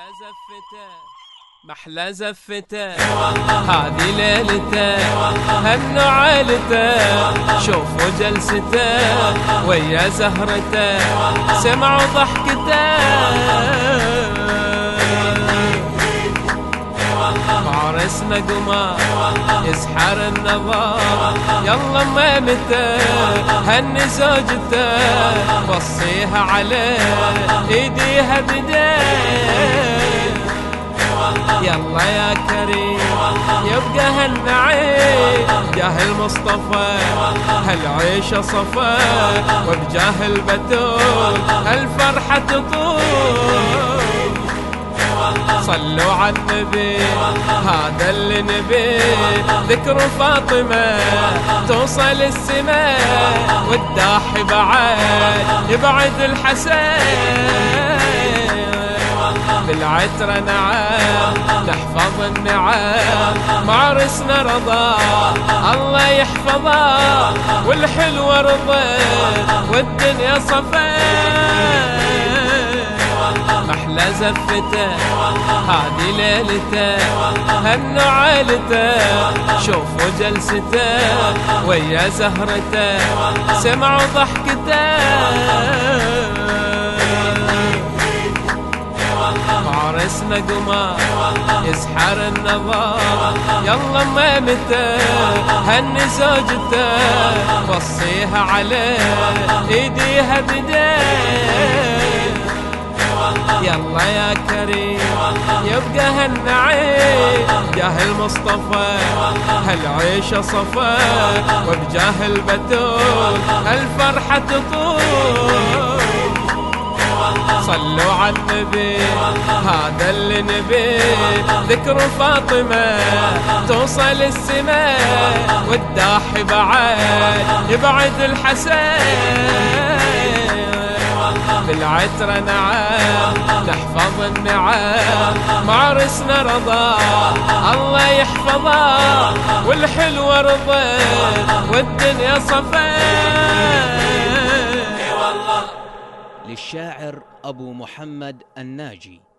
محلى زفته محلى زفته. هذه ليلته هنوا عيلته شوفوا جلسته ويا زهرته سمعوا ضحكته. قمر يسحر النظر. يلا ما متى هني زوجته وصيها عليه إيديها بديه. يلا يا كريم يبقى هالنعيم جاه المصطفى هالعيشة صفا وبجاه البتول الفرحة تطول. صلوا على النبي هذا اللي نبي ذكر فاطمة توصل السماء والداح بعد يبعد الحسين. بالعترة نعم تحفظ النعم معرسنا رضا الله يحفظه والحلوة رضا والدنيا صفا. محلى زفته هذه ليلته هنوا عيلته شوفوا جلسته ويا زهرته سمعوا ضحكته. فارسنا قمر. يسحر النظر. يلا ما متى هني زوجته. وصيها عليه ايديها بديه. يلا يا كريم يبقى هالنعيم. جاه المصطفى هالعيشة صفا وبجاه البتول الفرحة تطول. النبي هذا اللي نبي ذكر فاطمة توصل السماء والداح بعد يبعد الحسين. بالعترة نعم تحفظ النعم. معرسنا رضا الله يحفظه. والحلوة رضا والدنيا صفا. للشاعر أبو محمد الناجي.